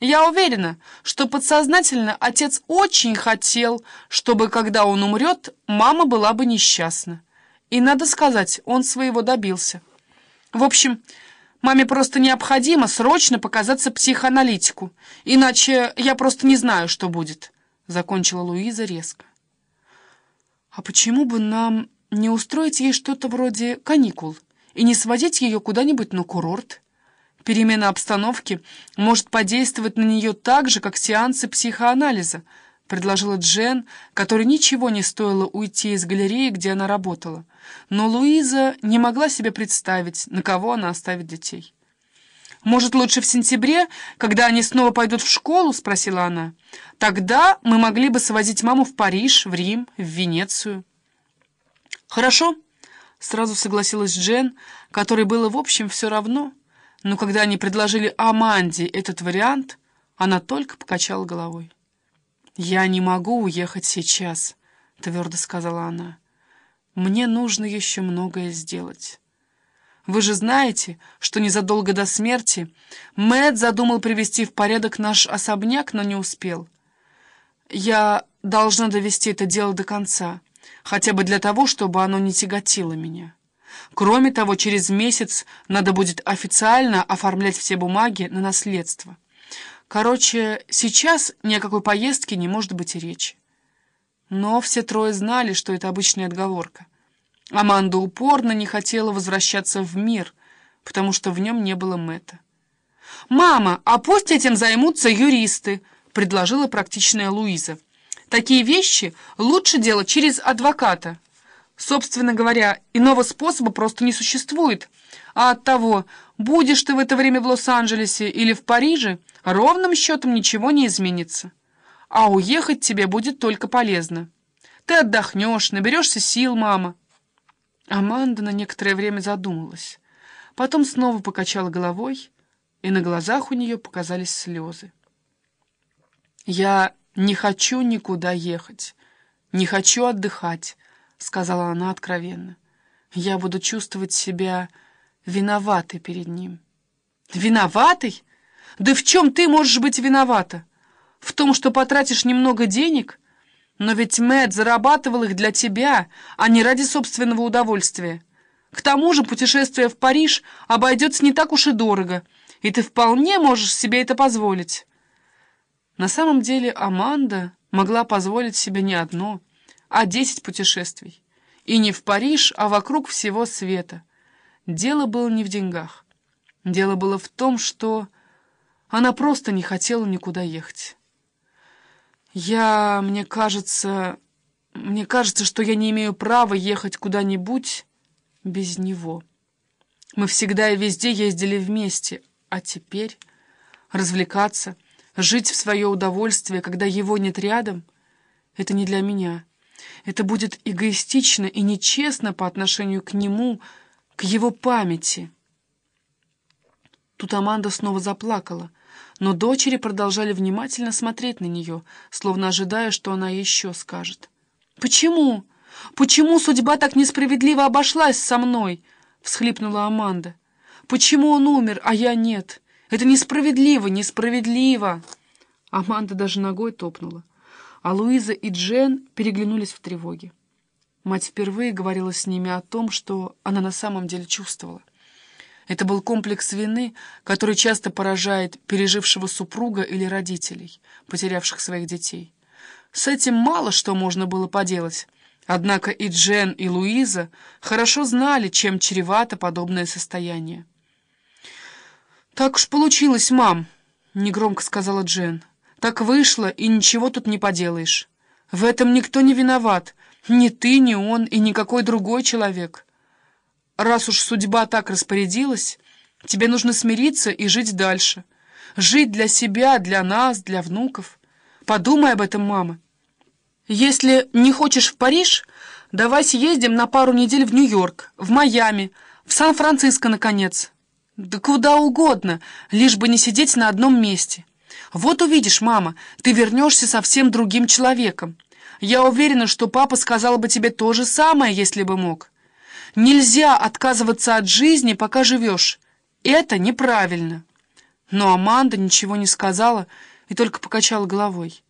Я уверена, что подсознательно отец очень хотел, чтобы, когда он умрет, мама была бы несчастна. И, надо сказать, он своего добился. В общем, маме просто необходимо срочно показаться психоаналитику, иначе я просто не знаю, что будет», — закончила Луиза резко. «А почему бы нам не устроить ей что-то вроде каникул и не сводить ее куда-нибудь на курорт?» Перемена обстановки может подействовать на нее так же, как сеансы психоанализа, предложила Джен, которой ничего не стоило уйти из галереи, где она работала. Но Луиза не могла себе представить, на кого она оставит детей. «Может, лучше в сентябре, когда они снова пойдут в школу?» — спросила она. «Тогда мы могли бы свозить маму в Париж, в Рим, в Венецию». «Хорошо», — сразу согласилась Джен, которой было, в общем, все равно — но когда они предложили Аманде этот вариант, она только покачала головой. «Я не могу уехать сейчас», — твердо сказала она. «Мне нужно еще многое сделать». Вы же знаете, что незадолго до смерти Мэтт задумал привести в порядок наш особняк, но не успел. Я должна довести это дело до конца, хотя бы для того, чтобы оно не тяготило меня. Кроме того, через месяц надо будет официально оформлять все бумаги на наследство. Короче, сейчас ни о какой поездке не может быть и речи. Но все трое знали, что это обычная отговорка. Аманда упорно не хотела возвращаться в мир, потому что в нем не было Мэтта. «Мама, а пусть этим займутся юристы», — предложила практичная Луиза. «Такие вещи лучше делать через адвоката». Собственно говоря, иного способа просто не существует. А от того, будешь ты в это время в Лос-Анджелесе или в Париже, ровным счетом ничего не изменится. А уехать тебе будет только полезно. Ты отдохнешь, наберешься сил, мама. Аманда на некоторое время задумалась. Потом снова покачала головой, и на глазах у нее показались слезы. «Я не хочу никуда ехать, не хочу отдыхать», — сказала она откровенно. «Я буду чувствовать себя виноватой перед ним». «Виноватой? Да в чем ты можешь быть виновата? В том, что потратишь немного денег? Но ведь Мэтт зарабатывал их для тебя, а не ради собственного удовольствия. К тому же путешествие в Париж обойдется не так уж и дорого, и ты вполне можешь себе это позволить». На самом деле Аманда могла позволить себе не одно — а десять путешествий. И не в Париж, а вокруг всего света. Дело было не в деньгах. Дело было в том, что она просто не хотела никуда ехать. Я, мне кажется, мне кажется, что я не имею права ехать куда-нибудь без него. Мы всегда и везде ездили вместе, а теперь развлекаться, жить в свое удовольствие, когда его нет рядом, это не для меня. Это будет эгоистично и нечестно по отношению к нему, к его памяти. Тут Аманда снова заплакала, но дочери продолжали внимательно смотреть на нее, словно ожидая, что она еще скажет. «Почему? Почему судьба так несправедливо обошлась со мной?» — всхлипнула Аманда. «Почему он умер, а я нет? Это несправедливо, несправедливо!» Аманда даже ногой топнула а Луиза и Джен переглянулись в тревоге. Мать впервые говорила с ними о том, что она на самом деле чувствовала. Это был комплекс вины, который часто поражает пережившего супруга или родителей, потерявших своих детей. С этим мало что можно было поделать, однако и Джен, и Луиза хорошо знали, чем чревато подобное состояние. «Так уж получилось, мам», — негромко сказала Джен. Так вышло, и ничего тут не поделаешь. В этом никто не виноват. Ни ты, ни он, и никакой другой человек. Раз уж судьба так распорядилась, тебе нужно смириться и жить дальше. Жить для себя, для нас, для внуков. Подумай об этом, мама. Если не хочешь в Париж, давай съездим на пару недель в Нью-Йорк, в Майами, в Сан-Франциско, наконец. Да куда угодно, лишь бы не сидеть на одном месте». «Вот увидишь, мама, ты вернешься совсем другим человеком. Я уверена, что папа сказал бы тебе то же самое, если бы мог. Нельзя отказываться от жизни, пока живешь. Это неправильно». Но Аманда ничего не сказала и только покачала головой.